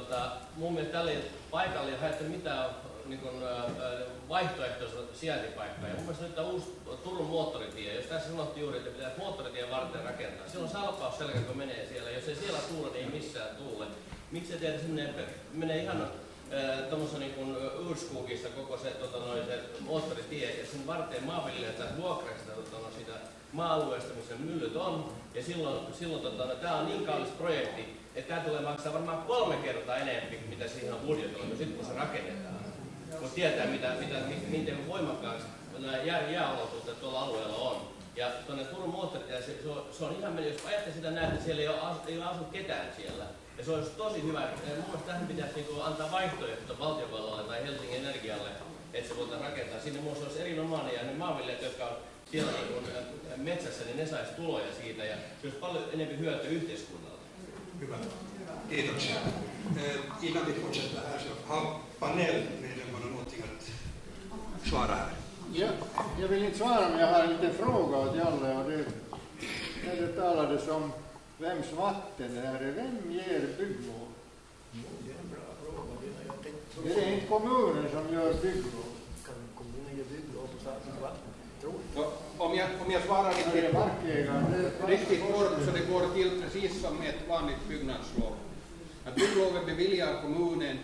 tota, mun mielestä tälle paikalle ei haettu mitään niin kuin, vaihtoehtoista sijaintipaikkaa. Ja mun mielestä nyt tämä uusi Turun moottoritie, jos tässä sanottiin juuri, että pitää moottoritien varten rakentaa, silloin salpausselkä kun menee siellä, jos ei siellä tuule, niin ei missään tuule. Miksi ei tehdä semmoinen, menee ihan tuommoista niin kuin Urskugista koko se, tota, noin, se moottoritie ja sen varteen maanviljelijät vuokraista tota, no, sitä maa-alueesta, missä myllyt on. Ja silloin, silloin tota, no, tämä on niin kallis projekti, että tämä tulee maksaa varmaan kolme kertaa enemmän, mitä siihen on budjetoitu, sitten kun se rakennetaan. Kun tietää, mitä, mitä, miten voimakkaasti nämä jää, jääolosuhteet tuolla alueella on. Ja tuonne Turun moottoritie, se, se, on, se on ihan jos ajatte sitä näette, että siellä ei ole, asu, ei ole asu ketään siellä. Ja se olisi tosi hyvä. Mun mielestä tähän pitäisi niin antaa vaihtoehto valtiovallalle tai Helsingin Energialle, että se voitaisiin rakentaa. Sinne se olisi erinomainen ja ne maanviljelijät, jotka on siellä niin kuin metsässä, niin ne saisi tuloja siitä ja se olisi paljon enemmän hyötyä yhteiskunnalle. Hyvä. Kiitoksia. Innan vi fortsätter här så har panelmedlemmarna någonting att svara här. Ja, jag vill inte svara men jag har en liten fråga åt Jalle och det, när det talades om vems vatten det här är, vem ger bygglov? Det är en bra fråga. Är det inte kommunen som gör bygglov? Kan kommunen ge bygglov på statens vatten? Om jag, om jag svarar riktigt, riktigt kort så det går till precis som med ett vanligt byggnadslov. Att bygglovet beviljar kommunen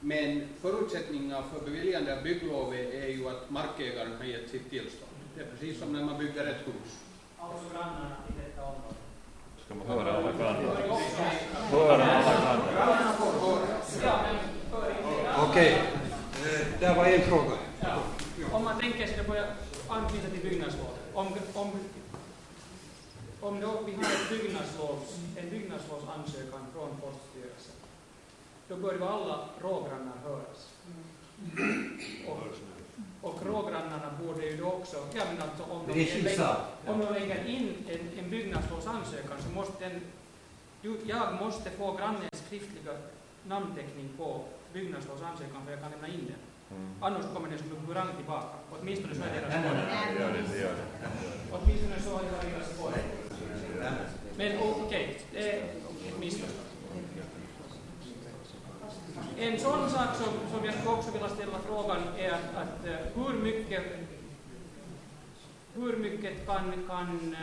men förutsättningarna för beviljande av bygglovet är ju att markägaren har gett sitt tillstånd. Det är precis som när man bygger ett hus. Alltså grannarna i detta område. Ska man höra alla grannar? Höra alla grannar? Okej, okay. där var en fråga. Ja. Om man tänker sig, det får jag anknyta till byggnadslov. Om, om, om då vi har ett byggnadslovs, en byggnadslovsansökan från Forststyrelsen, då bör ju alla rågrannar höras. Och, och rågrannarna borde ju då också, ja men alltså om de, lägger, om de lägger in en, en byggnadslovsansökan så måste den, jag måste få grannens skriftliga namnteckning på byggnadslovsansökan för jag kan lämna in den. Annars kommer den som en bumerang tillbaka. Åtminstone så är deras policy. Åtminstone så är deras policy. Men okej, okay, det är ett missförstånd. En sån sak som, som jag skulle också vilja ställa frågan är att, att hur mycket hur mycket kan, kan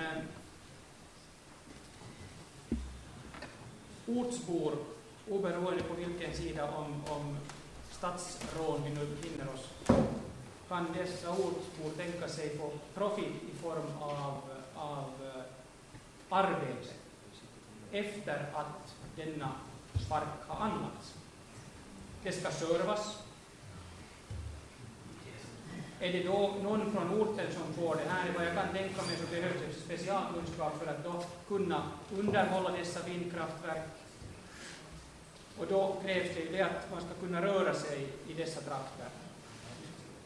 ortsbor, oberoende på vilken sida om, om stadsrån vi nu befinner oss, kan dessa ortsbor tänka sig få profit i form av, av eh, arbete efter att denna park har anlagts. Det ska servas. Är det då någon från orten som får det här? Vad jag kan tänka mig så behövs det specialkunskap för att då kunna underhålla dessa vindkraftverk. Och då krävs det det att man ska kunna röra sig i dessa trakter.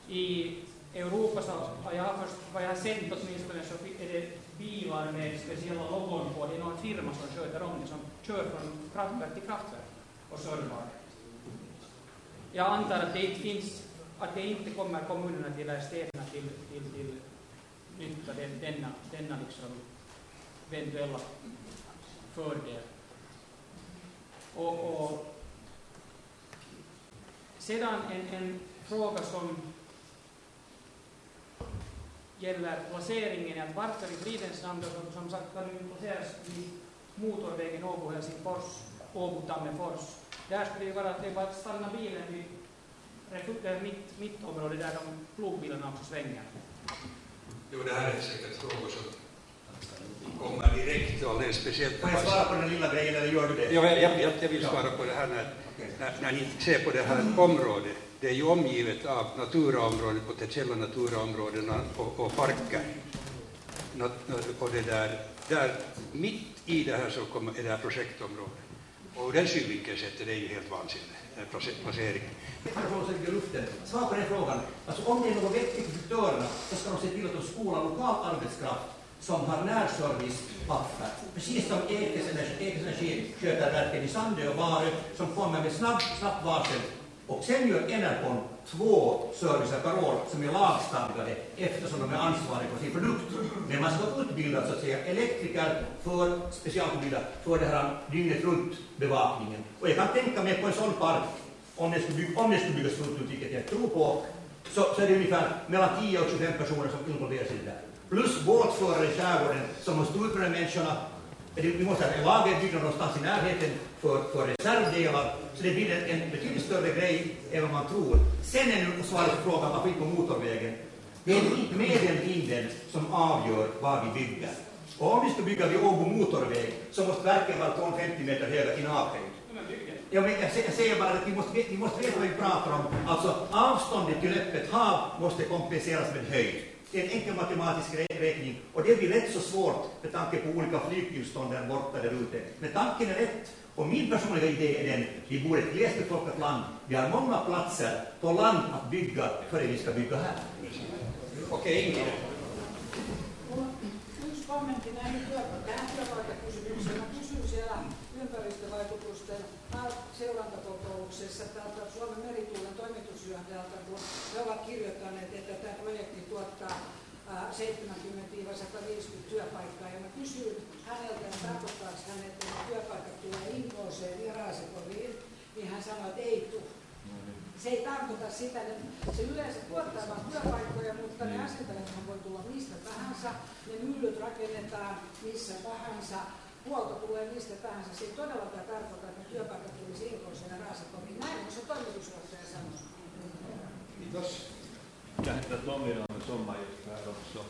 I Europa så har jag först, vad jag har sett åtminstone så är det bilar med speciella logon på. Det är någon firma som sköter om det, som kör från kraftverk till kraftverk och servar. Jag antar att det inte finns, att det inte kommer kommunerna till, eller städerna till, till, till nytta, den, denna, denna liksom eventuella fördel. Och, och sedan en, en fråga som gäller placeringen, att varför i fridens namn, som, som sagt, kan ju placeras vid motorvägen Åbo-Helsingfors, Åbo-Tammerfors. Där skulle det vara att det är bara att stanna bilen vid mitt, mitt område där de plogbilarna också svänger. Jo, det här är säkert frågor som kommer direkt och alldeles speciellt. Får jag svara på den lilla grejen eller gör du det? Ja, jag, jag, jag vill svara på det här när, när, när ni ser på det här området. Det är ju omgivet av naturaområden, potentiella naturaområden och, och parker. Och det där, där, mitt i det här så kommer, är det här projektområdet. Och ur den synvinkeln sett är det ju helt vansinnigt, placeringen. Svara på den frågan. Alltså om det är något vettigt för aktörerna så ska de se till att de skolar lokal arbetskraft som har närservicepapper, precis som Ekes Energi sköter verken i Sandö och Varö, som kommer med snabb, snabbt varsel Och sen gör Enercon två servicer per år som är lagstadgade eftersom de är ansvariga för sin produkt. Men man ska utbilda så att säga elektriker för specialutbildad för den här dygnet runt bevakningen. Och jag kan tänka mig på en sån park, om det skulle, bygg, om det skulle byggas fullt ut, vilket jag tror på, så, så är det ungefär mellan 10 och 25 personer som involveras i det där. Plus båtförare i skärgården som måste ut med de människorna. Vi måste ha en lagerbyggnad någonstans i närheten för, för reservdelar, så det blir en, betydligt större grej än vad man tror. Sen är det svaret på frågan varför inte på motorvägen. Det är medelvinden som avgör vad vi bygger. Och om vi ska bygga vid Åbo motorväg så måste verken vara 250 meter höga i navhöjd. Ja, men jag, jag säger bara att vi måste, vi måste veta vad vi pratar om. Alltså avståndet till öppet hav måste kompenseras med höjd. Det är en enkel matematisk räkning och det blir rätt så svårt med tanke på olika flygtillstånd där borta där ute. Men tanken är rätt och min personliga idé är den, vi bor i ett glesbefolkat land. Vi har många platser på land att bygga före vi ska bygga här. Okej, Ingrid. Kysyin siellä ympäristövaikutusten seurantakokouksessa täältä Suomen merituulen toimitusjohtajalta, kun he ovat kirjoittaneet, että tämä projekti tuottaa 70-150 työpaikkaa. Ja mä kysyin häneltä, että tarkoittaako hän, että ne työpaikat tulee Inkooseen ja Raaseporiin, niin hän sanoi, että ei tule. Se ei tarkoita sitä, että se yleensä tuottaa vain työpaikkoja, mutta ne asentajathan voi tulla mistä tahansa, ne myllyt rakennetaan missä tahansa, huolto tulee mistä tahansa. Se ei todellakaan tarkoita, että työpaikat tulisi Inkooseen ja Raaseporiin. Näin on se toimitusjohtaja sanonut. Kiitos. Tommy Rame Sommargäst här också.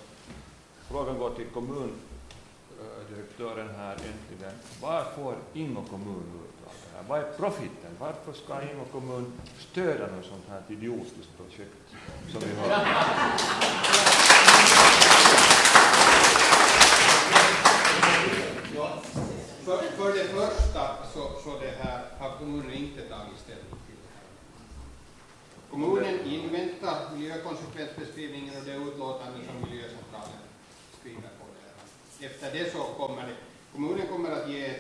Frågan går till kommundirektören här äntligen. Vad får Ingo kommun ut det här? Vad är profiten? Varför ska Ingo kommun stödja något sånt här idiotiskt projekt som vi har? Ja, för, för det första så, så det här har kommunen inte tagit ställning till det här. Kommunen inväntar miljökonsekvensbeskrivningen och det utlåtande som miljöcentralen skriver på det här. Efter det så kommer det, kommunen kommer att ge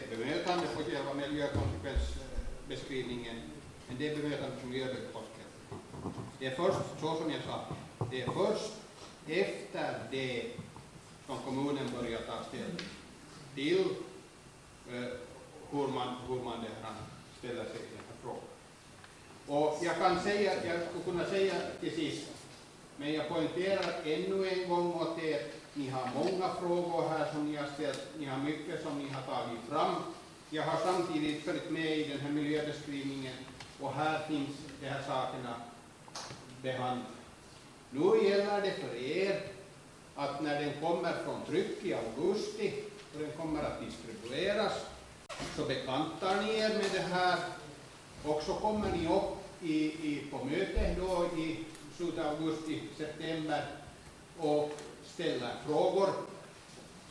själva miljökonsekvensbeskrivningen, men det bemötandet som i. Det är först, så som jag sa, det är först efter det som kommunen börjar ta ställning till eh, hur man, hur man det här ställer sig i den här frågan. Och jag kan säga, jag skulle kunna säga till sist, men jag poängterar ännu en gång åt er, ni har många frågor här som ni har ställt, ni har mycket som ni har tagit fram. Jag har samtidigt följt med i den här miljöbeskrivningen och här finns de här sakerna behandlade. Nu gäller det för er att när den kommer från tryck i augusti och den kommer att distribueras så bekantar ni er med det här och så kommer ni upp i, i, på möte då i slutet av augusti, september och ställer frågor.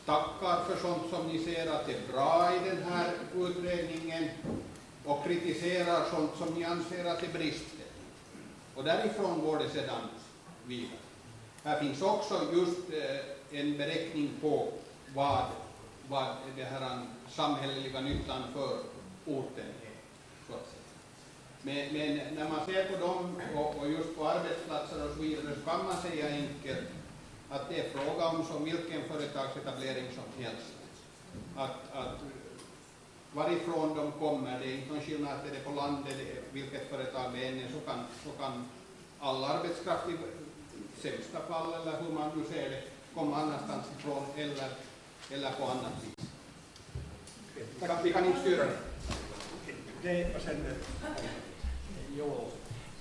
Tackar för sånt som ni ser att det är bra i den här utredningen och kritiserar sånt som ni anser att det brister. Och därifrån går det sedan vidare. Här finns också just eh, en beräkning på vad, vad det här samhälleliga nyttan för orten är. Så att säga. Men, men när man ser på dem och, och just på arbetsplatser och så vidare så kan man säga enkelt att det är fråga om som vilken företagsetablering som helst. Att, att varifrån de kommer, det är inte någon skillnad att det är på landet, vilket företag det än är, så kan, så kan all arbetskraft i sämsta fall, eller hur man nu ser det, komma annanstans ifrån eller, eller på annat vis. Vi kan inte styra det. Det, och sen, Jo,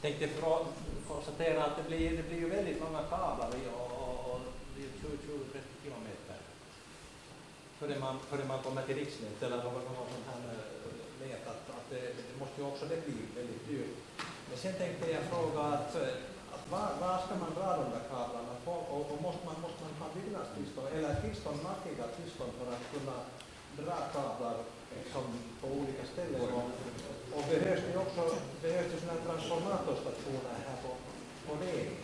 tänkte frå- konstatera att det blir, det blir ju väldigt många kablar i och, kilometer. Före man, före man kommer till riksnät eller vad något sånt här eh, att, att det, det måste ju också det bli väldigt dyrt. Men sen tänkte jag fråga att, eh, att var, var ska man dra de där kablarna på? Och, och måste, man, måste man ha byggnadstillstånd? Eller tillstånd, nattliga tillstånd för att kunna dra kablar liksom, på olika ställen? Och, och behövs det också behövs det sådana här transformatorstationer här på, på vägen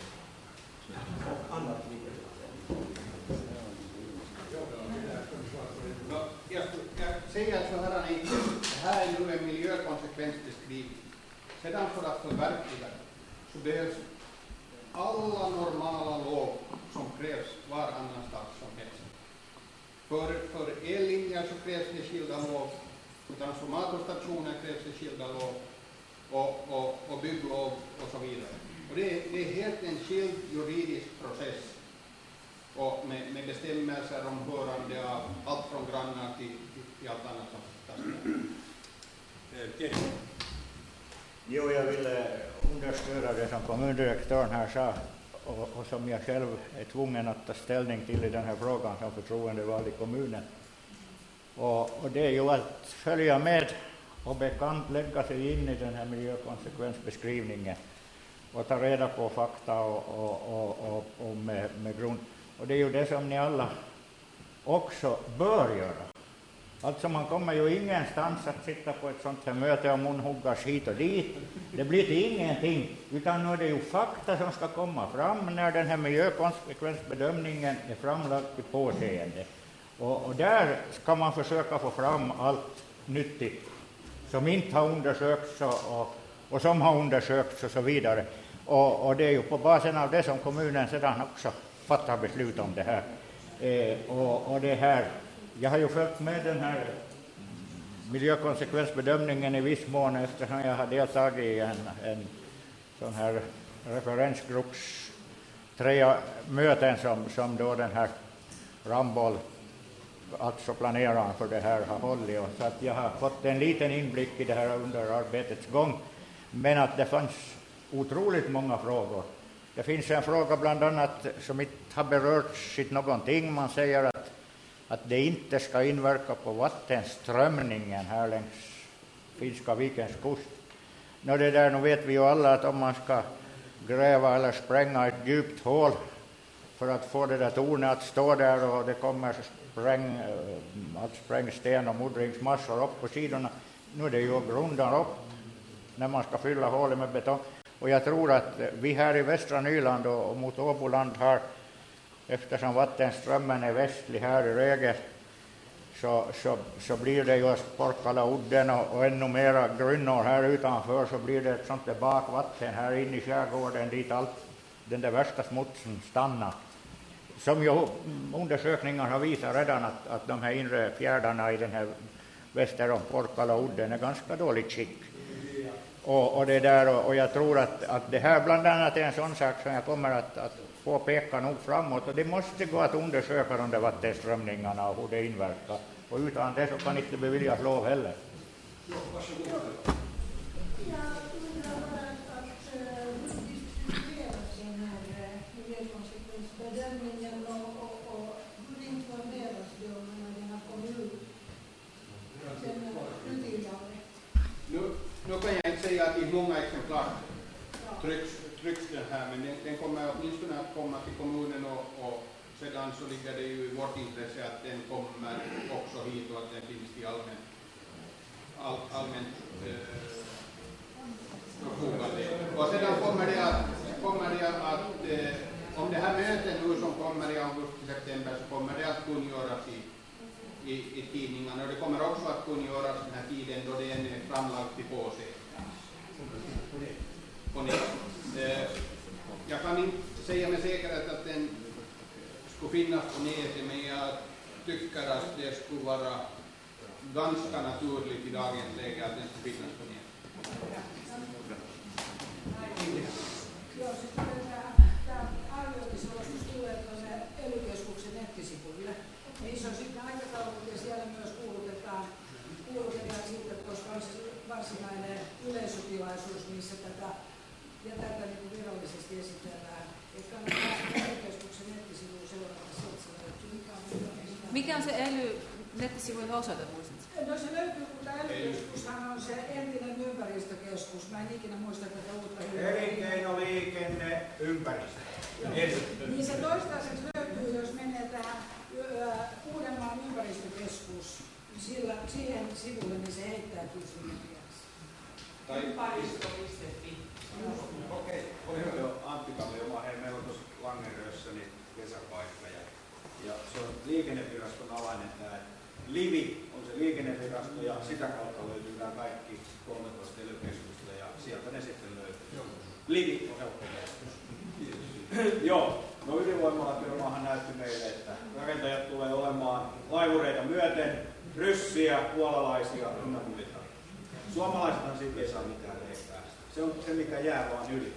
och annat liknande. Ja, jag, jag säger så här enkelt, det här är nu en miljökonsekvensbeskrivning. sedan för att förverkliga det så behövs alla normala lov som krävs var annanstans som helst. För, för ellinjer så krävs det skilda lov, för transformatorstationer krävs det skilda lov och, och, och bygglov och så vidare. Och det, är, det är helt en skild juridisk process och med, med bestämmelser om hörande av allt från grannar till, till, allt annat som Jo, jag vill understödja det som kommundirektören här sa och, och, som jag själv är tvungen att ta ställning till i den här frågan som förtroendevald i kommunen. Och, och, det är ju att följa med och bekant lägga sig in i den här miljökonsekvensbeskrivningen och ta reda på fakta och, och, och, och med, med grund. Och det är ju det som ni alla också bör göra. Alltså man kommer ju ingenstans att sitta på ett sånt här möte och munhuggas hit och dit. Det blir till ingenting, utan nu är det ju fakta som ska komma fram när den här miljökonsekvensbedömningen är framlagd i påseende. Och, och där ska man försöka få fram allt nyttigt som inte har undersökts och, och, och som har undersökts och så vidare. Och, och, det är ju på basen av det som kommunen sedan också fattar beslut om det här. Eh, och, och det här jag har ju följt med den här miljökonsekvensbedömningen i viss mån eftersom jag har deltagit i en, en sån här referensgrupps tre möten som, som då den här Ramboll, alltså planeraren för det här, har hållit. Och så att jag har fått en liten inblick i det här under arbetets gång. Men att det fanns otroligt många frågor. Det finns en fråga bland annat som inte har berörts någonting. Man säger att att det inte ska inverka på vattenströmningen här längs Finska vikens kust. Nå, det där, nu vet vi ju alla att om man ska gräva eller spränga ett djupt hål för att få det där tornet att stå där och det kommer spräng, eh, att sprängsten och muddringsmassor upp på sidorna, nu är det ju grundan upp när man ska fylla hålet med betong. Och jag tror att vi här i västra Nyland och mot Åboland har eftersom vattenströmmen är västlig här i regel så, så, så blir det just Porkalaudden och, och ännu mera grynnor här utanför så blir det ett sånt där bakvatten här inne i skärgården dit allt den där värsta smutsen stannar. Som ju undersökningar har visat redan att, att de här inre fjärdarna i den här väster om Porkalaudden är ganska dåligt skick. Och, och, det där, och, och jag tror att, att det här bland annat är en sån sak som jag kommer att, att påpekar nog framåt och det måste gå att undersöka de där vattenströmningarna och hur det inverkar. Och utan det så kan inte beviljas lov heller. Nu, nu kan jag inte många exemplar trycks trycks den här, men den, den kommer åtminstone att komma till kommunen och, och sedan så ligger det ju i vårt intresse att den kommer också hit och att den finns till allmänt all, allmänt eh, förfogande. Och sedan kommer det att, kommer det att eh, om det här mötet nu som kommer i augusti-september så kommer det att kungöras i, i, i tidningarna och det kommer också att kungöras den här tiden då det är framlagd till påse. Eh, jag kan inte säga med säkerhet att den skulle finnas på nätet, men jag tycker att det skulle vara ganska naturligt i dagens läge att den skulle finnas på nettisivujen osoite, muistatko? No se löytyy, kun tämä ely on se entinen ympäristökeskus. Mä en ikinä muista tätä uutta Elinkeino, ympäristö. Niin se toistaiseksi löytyy, jos menee tähän Uudenmaan ympäristökeskus. Sillä, siihen sivulle, niin se heittää kysymyksiä. Tai Ympäristö.fi. Okei, oli hyvä. Joo, Antti Kallio, hei, meillä on tuossa Langerössä niin kesäpaikka ja, ja se on liikenneviraston alainen tämä LIVI on se liikennevirasto ja sitä kautta löytyy nämä kaikki 13 ely ja sieltä ne sitten löytyy. Livi on helppo Joo, no ydinvoimalatyömaahan näytti meille, että rakentajat tulee olemaan laivureita myöten, ryssiä, puolalaisia ynnä muita. Suomalaisethan siitä ei saa mitään leipää. Se on se, mikä jää vaan yli.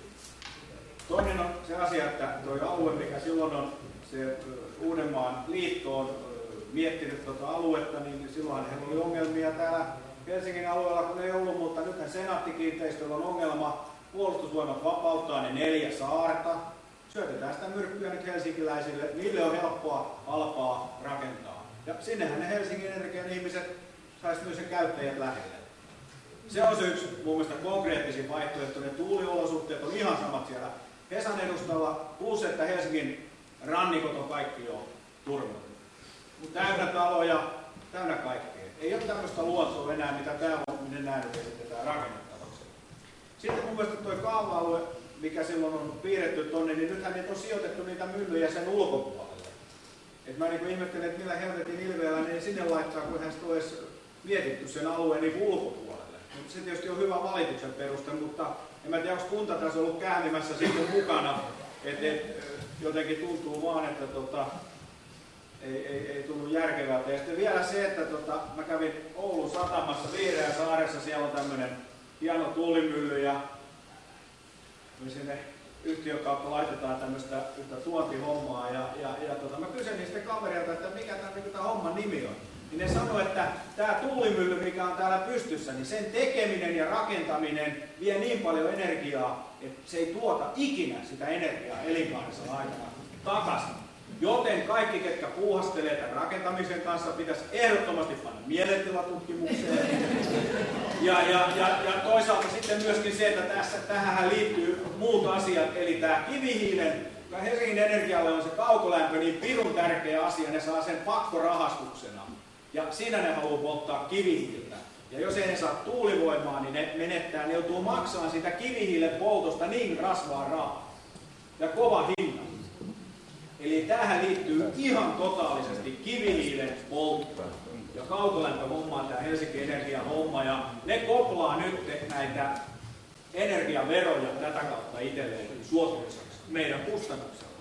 Toinen on se asia, että tuo alue, mikä silloin on se Uudenmaan liitto on miettinyt tuota aluetta, niin silloin heillä oli ongelmia täällä Helsingin alueella, kun ei ollut, mutta nythän senaattikiinteistöllä on ongelma. Puolustusvoimat vapauttaa ne neljä saarta. Syötetään sitä myrkkyä nyt helsinkiläisille. Niille on helppoa, halpaa rakentaa. Ja sinnehän ne Helsingin Energian ihmiset saisi myös sen käyttäjät lähelle. Se on yksi mun mielestä konkreettisin vaihtoehto. Ne tuuliolosuhteet on ihan samat siellä Hesan edustalla, plus että Helsingin rannikot on kaikki jo turvattu. Täynnä taloja, täynnä kaikkea. Ei ole tämmöistä luontoa enää, mitä täällä on, minne näin esitetään rakennettavaksi. Sitten mun mielestä tuo kaava-alue, mikä silloin on piirretty tonne, niin nythän niitä on sijoitettu niitä myllyjä sen ulkopuolelle. Et mä niin ihmettelen, että millä helvetin ilveellä ne sinne laittaa, kun hän olisi mietitty sen alueen niin ulkopuolelle. Mutta se tietysti on hyvä valituksen peruste, mutta en mä tiedä, onko kunta tässä ollut käännimässä sitten mukana. Et, et, jotenkin tuntuu vaan, että tota, ei, ei, ei tullut järkevältä. Ja sitten vielä se, että tota, mä kävin Oulun satamassa Vihreä saaressa, siellä on tämmöinen hieno tuulimylly ja me sinne yhtiön kautta laitetaan tämmöistä yhtä tuontihommaa ja, ja, ja tota, mä kyselin sitten kaverilta, että mikä tämä niin homman nimi on. Niin ne sanoi, että tämä tuulimylly, mikä on täällä pystyssä, niin sen tekeminen ja rakentaminen vie niin paljon energiaa, että se ei tuota ikinä sitä energiaa elinkaarensa aikana takaisin. Joten kaikki, ketkä puuhastelee tämän rakentamisen kanssa, pitäisi ehdottomasti panna mielentilatutkimukseen. Ja, ja, ja, ja toisaalta sitten myöskin se, että tässä, tähän liittyy muut asiat, eli tämä kivihiilen, Helsingin Energialle on se kaukolämpö niin pirun tärkeä asia, ne saa sen pakkorahastuksena. Ja siinä ne haluaa polttaa kivihiiltä. Ja jos ei ne saa tuulivoimaa, niin ne menettää, ne joutuu maksamaan sitä kivihiilen poltosta niin rasvaa rahaa. Ja kova hinta. Eli tähän liittyy ihan totaalisesti kivihiilen poltto. Ja kaukolämpöhomma tämä Helsingin Energian homma. Ja ne koplaa nyt näitä energiaveroja tätä kautta itselleen suotuisaksi meidän kustannuksella.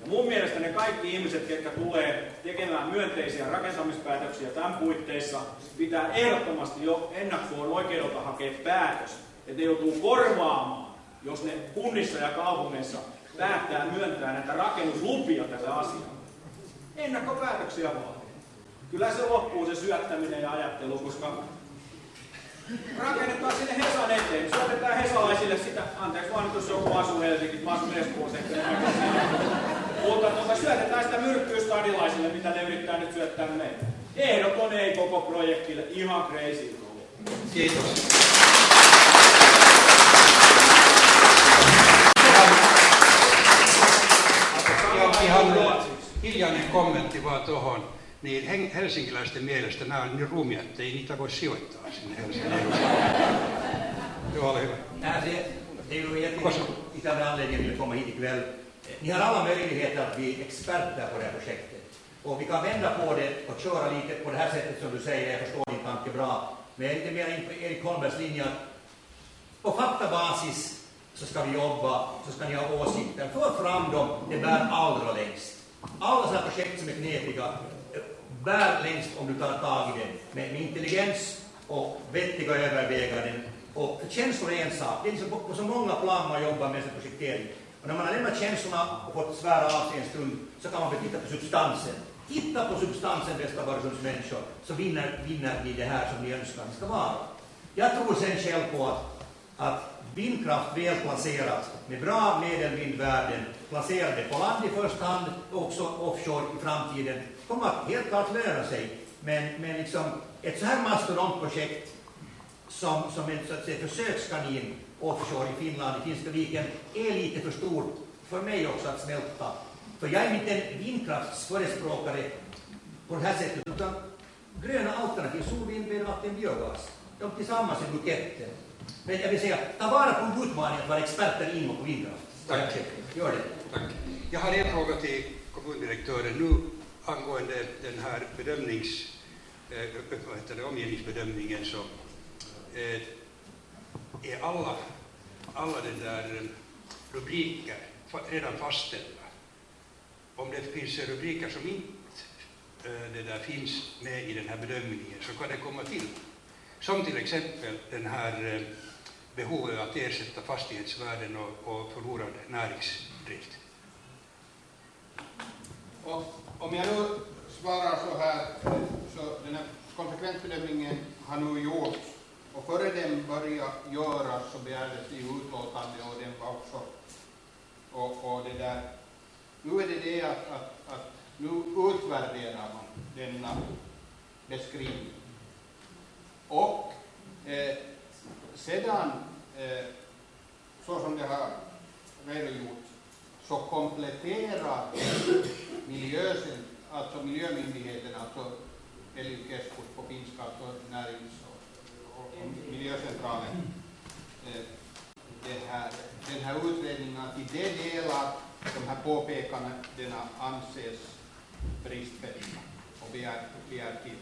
Ja mun mielestä ne kaikki ihmiset, jotka tulee tekemään myönteisiä rakentamispäätöksiä tämän puitteissa, pitää ehdottomasti jo ennakkoon oikeudelta hakea päätös, että ne joutuu korvaamaan, jos ne kunnissa ja kaupungeissa päättää myöntää näitä rakennuslupia tälle asialle. Ennakkopäätöksiä vaan. Kyllä se loppuu se syöttäminen ja ajattelu, koska rakennetaan sinne Hesan eteen. Syötetään hesalaisille sitä, anteeksi vaan jos joku asuu Helsingissä, mä asun Espoossa Mutta tuota, syötetään sitä myrkkyä stadilaisille, mitä ne yrittää nyt syöttää meille. Ehdoton ei koko projektille, ihan crazy. Kiitos. Ihan hiljainen kommentti vaan tuohon. Niin helsinkiläisten mielestä nämä on niin rumia, että ei niitä voi sijoittaa sinne Helsingin Joo, ole hyvä. Det är ju egentligen av anledningen att komma hit ikväll. Ni har alla möjligheter att bli experter på det här projektet. Och vi kan vända på det och köra lite på det här sättet som du säger, jag förstår din tanke bra. Men jag är lite mer in på Erik Holmbergs linje på faktabasis så ska vi jobba, så ska ni ha åsikter. För fram dem, det bär allra längst. Alla sådana projekt som är knepiga eh, bär längst om du tar tag i det med, med intelligens och vettiga överväganden. Och känslor är en sak. Det är liksom på, på så många plan man jobbar med sin projektering. Och när man har lämnat känslorna och fått svära av sig en stund så kan man titta på substansen. Titta på substansen, bästa Barssundsmänniskor, så vinner, vinner ni det här som ni önskar det ska vara. Jag tror sen själv på att, att vindkraft väl placerat med bra medelvindvärden, placerade på land i första hand och också offshore i framtiden, kommer att helt klart löna sig. Men, men liksom, ett så här mastodontprojekt som, som en så att säga, försökskanin offshore i Finland, i Finska viken, är lite för stort för mig också att smälta. För jag är inte en vindkraftsförespråkare på det här sättet, utan gröna alternativ, sol, vind, vatten, biogas, de tillsammans i buketten. Men jag vill säga, ta vara på utmaningen att vara experter inom på vindkraft. Tack. Gör det. Tack. Jag har en fråga till kommundirektören nu angående den här bedömnings, eh, vad heter det, omgivningsbedömningen så eh, är alla alla de där rubriker redan fastställda. Om det finns rubriker som inte eh, det där finns med i den här bedömningen så kan det komma till. Som till exempel den här eh, behovet att ersätta fastighetsvärden och, och förlorad näringsdrift. Och om jag nu svarar så här, så den här konsekvensbedömningen har nu gjorts och före den började göras så begärdes det utlåtande och den var också och, och det där. Nu är det det att, att, att nu utvärderar man denna beskrivning. Och eh, sedan, eh, så som det har redogjorts, så kompletterar miljösen, alltså miljömyndigheten, alltså ely-keskus på finska, alltså närings och, och, och miljöcentralen, eh, det här, den här utredningen i de delar de här påpekandena anses bristfälliga och begär, begär till